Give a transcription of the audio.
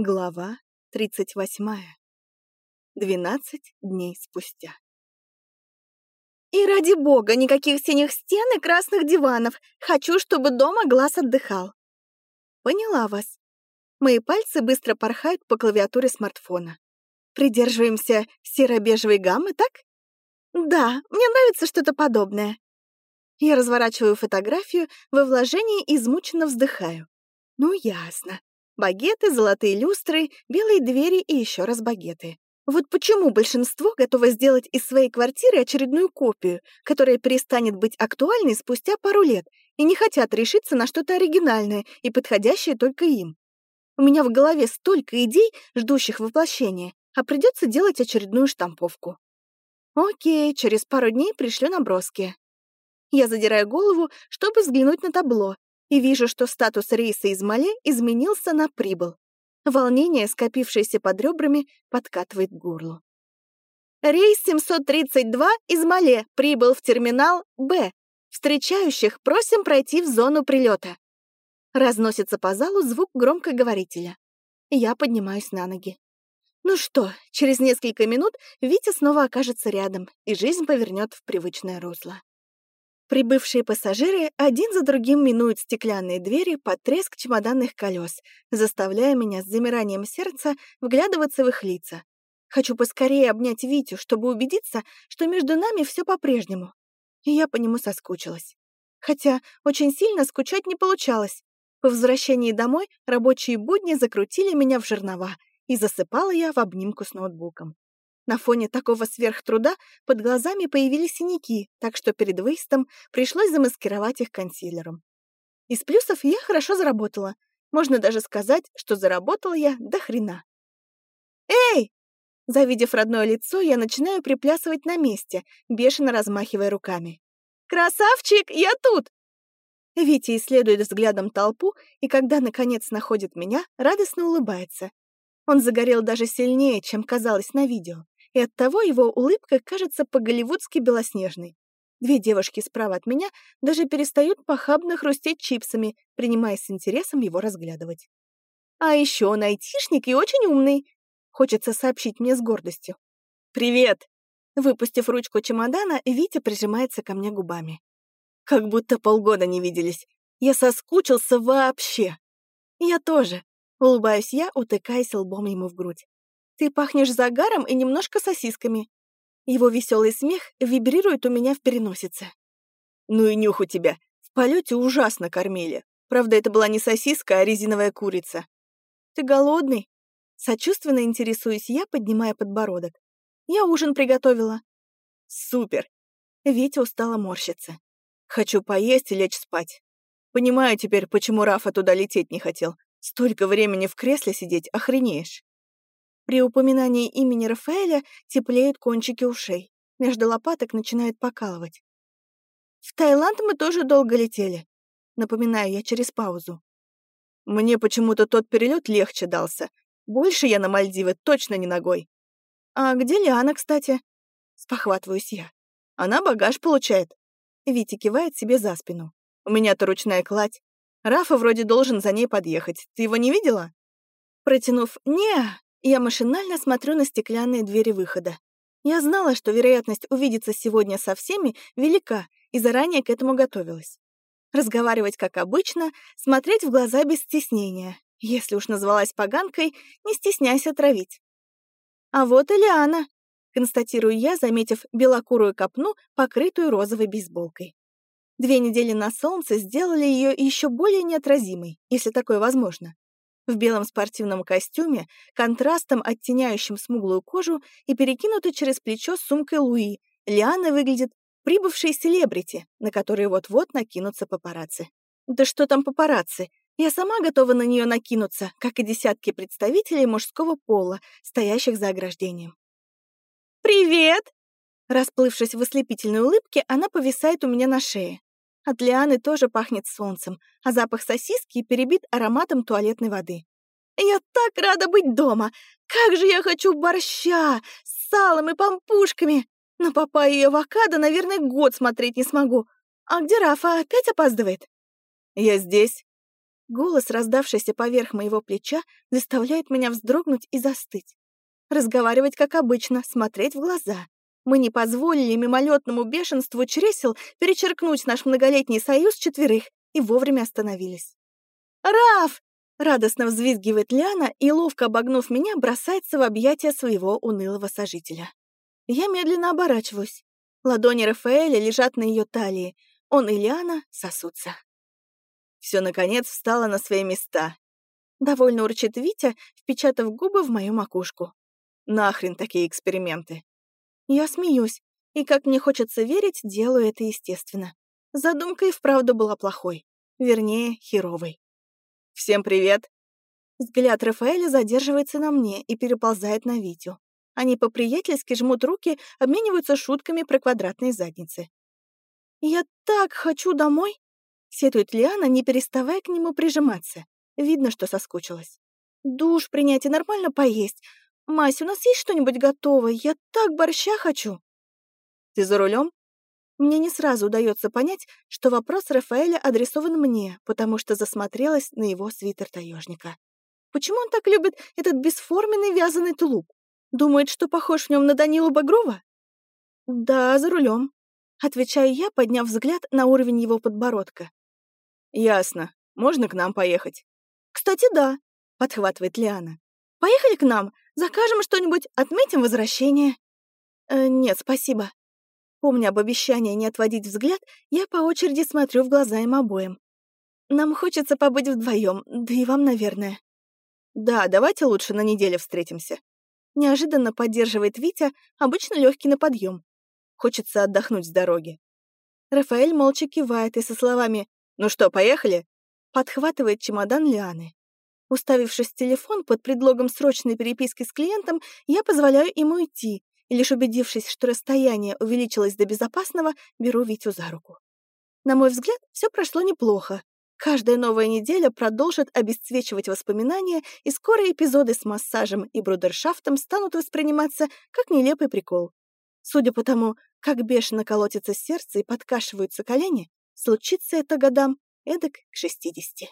Глава 38. 12 дней спустя. «И ради бога, никаких синих стен и красных диванов. Хочу, чтобы дома глаз отдыхал». Поняла вас. Мои пальцы быстро порхают по клавиатуре смартфона. Придерживаемся серо-бежевой гаммы, так? Да, мне нравится что-то подобное. Я разворачиваю фотографию, во вложении измученно вздыхаю. Ну, ясно. Багеты, золотые люстры, белые двери и еще раз багеты. Вот почему большинство готово сделать из своей квартиры очередную копию, которая перестанет быть актуальной спустя пару лет, и не хотят решиться на что-то оригинальное и подходящее только им. У меня в голове столько идей, ждущих воплощения, а придется делать очередную штамповку. Окей, через пару дней пришлю наброски. Я задираю голову, чтобы взглянуть на табло, и вижу, что статус рейса из Мале изменился на прибыл. Волнение, скопившееся под ребрами, подкатывает к горлу. Рейс 732 из Мале прибыл в терминал Б. Встречающих просим пройти в зону прилета. Разносится по залу звук громкоговорителя. Я поднимаюсь на ноги. Ну что, через несколько минут Витя снова окажется рядом, и жизнь повернет в привычное русло. Прибывшие пассажиры один за другим минуют стеклянные двери под треск чемоданных колес, заставляя меня с замиранием сердца вглядываться в их лица. Хочу поскорее обнять Витю, чтобы убедиться, что между нами все по-прежнему. И я по нему соскучилась. Хотя очень сильно скучать не получалось. По возвращении домой рабочие будни закрутили меня в жернова, и засыпала я в обнимку с ноутбуком. На фоне такого сверхтруда под глазами появились синяки, так что перед выездом пришлось замаскировать их консилером. Из плюсов я хорошо заработала. Можно даже сказать, что заработала я до хрена. «Эй!» Завидев родное лицо, я начинаю приплясывать на месте, бешено размахивая руками. «Красавчик, я тут!» Витя исследует взглядом толпу, и когда, наконец, находит меня, радостно улыбается. Он загорел даже сильнее, чем казалось на видео и оттого его улыбка кажется по-голливудски белоснежной. Две девушки справа от меня даже перестают похабно хрустеть чипсами, принимаясь с интересом его разглядывать. А еще он айтишник и очень умный. Хочется сообщить мне с гордостью. «Привет!» Выпустив ручку чемодана, Витя прижимается ко мне губами. Как будто полгода не виделись. Я соскучился вообще. Я тоже. Улыбаюсь я, утыкаясь лбом ему в грудь. Ты пахнешь загаром и немножко сосисками. Его веселый смех вибрирует у меня в переносице. Ну и нюх у тебя. В полете ужасно кормили. Правда, это была не сосиска, а резиновая курица. Ты голодный? Сочувственно интересуюсь я, поднимая подбородок. Я ужин приготовила. Супер. Витя устало морщится. Хочу поесть и лечь спать. Понимаю теперь, почему Рафа туда лететь не хотел. Столько времени в кресле сидеть, охренеешь. При упоминании имени Рафаэля теплеют кончики ушей. Между лопаток начинает покалывать. «В Таиланд мы тоже долго летели», — напоминаю я через паузу. «Мне почему-то тот перелет легче дался. Больше я на Мальдивы точно не ногой». «А где Лиана, кстати?» — спохватываюсь я. «Она багаж получает». Витя кивает себе за спину. «У меня-то ручная кладь. Рафа вроде должен за ней подъехать. Ты его не видела?» Протянув «не», я машинально смотрю на стеклянные двери выхода. Я знала, что вероятность увидеться сегодня со всеми велика, и заранее к этому готовилась. Разговаривать как обычно, смотреть в глаза без стеснения. Если уж назвалась поганкой, не стесняйся травить. А вот и Лиана, констатирую я, заметив белокурую копну, покрытую розовой бейсболкой. Две недели на солнце сделали ее еще более неотразимой, если такое возможно в белом спортивном костюме, контрастом оттеняющим смуглую кожу и перекинутой через плечо сумкой Луи, Лиана выглядит прибывшей селебрити, на которые вот-вот накинутся папарацци. Да что там папарацци? Я сама готова на нее накинуться, как и десятки представителей мужского пола, стоящих за ограждением. «Привет!» Расплывшись в ослепительной улыбке, она повисает у меня на шее. От лианы тоже пахнет солнцем, а запах сосиски перебит ароматом туалетной воды. Я так рада быть дома! Как же я хочу борща с салом и пампушками! На папайю и авокадо, наверное, год смотреть не смогу. А где Рафа? Опять опаздывает? Я здесь. Голос, раздавшийся поверх моего плеча, заставляет меня вздрогнуть и застыть. Разговаривать как обычно, смотреть в глаза. Мы не позволили мимолетному бешенству чресел перечеркнуть наш многолетний союз четверых и вовремя остановились. «Раф!» — радостно взвизгивает Ляна и, ловко обогнув меня, бросается в объятия своего унылого сожителя. Я медленно оборачиваюсь. Ладони Рафаэля лежат на ее талии. Он и Ляна сосутся. Все, наконец, встало на свои места. Довольно урчит Витя, впечатав губы в мою макушку. Нахрен такие эксперименты. Я смеюсь, и, как мне хочется верить, делаю это естественно. Задумка и вправду была плохой. Вернее, херовой. «Всем привет!» Взгляд Рафаэля задерживается на мне и переползает на Витю. Они по-приятельски жмут руки, обмениваются шутками про квадратные задницы. «Я так хочу домой!» — сетует Лиана, не переставая к нему прижиматься. Видно, что соскучилась. «Душ принять и нормально поесть. Мась, у нас есть что-нибудь готовое? Я так борща хочу!» «Ты за рулем? Мне не сразу удается понять, что вопрос Рафаэля адресован мне, потому что засмотрелась на его свитер таежника. Почему он так любит этот бесформенный вязаный тулуп? Думает, что похож в нем на Данилу Багрова? Да, за рулем. Отвечаю я, подняв взгляд на уровень его подбородка. Ясно. Можно к нам поехать? Кстати, да, подхватывает Лиана. Поехали к нам, закажем что-нибудь, отметим возвращение. Э, нет, спасибо. Помня об обещании не отводить взгляд, я по очереди смотрю в глаза им обоим. Нам хочется побыть вдвоем, да и вам, наверное. Да, давайте лучше на неделе встретимся. Неожиданно поддерживает Витя, обычно легкий на подъем. Хочется отдохнуть с дороги. Рафаэль молча кивает и со словами «Ну что, поехали?» подхватывает чемодан Лианы. Уставившись в телефон под предлогом срочной переписки с клиентом, я позволяю ему идти, и лишь убедившись, что расстояние увеличилось до безопасного, беру Витю за руку. На мой взгляд, все прошло неплохо. Каждая новая неделя продолжит обесцвечивать воспоминания, и скоро эпизоды с массажем и брудершафтом станут восприниматься как нелепый прикол. Судя по тому, как бешено колотится сердце и подкашиваются колени, случится это годам эдак к шестидесяти.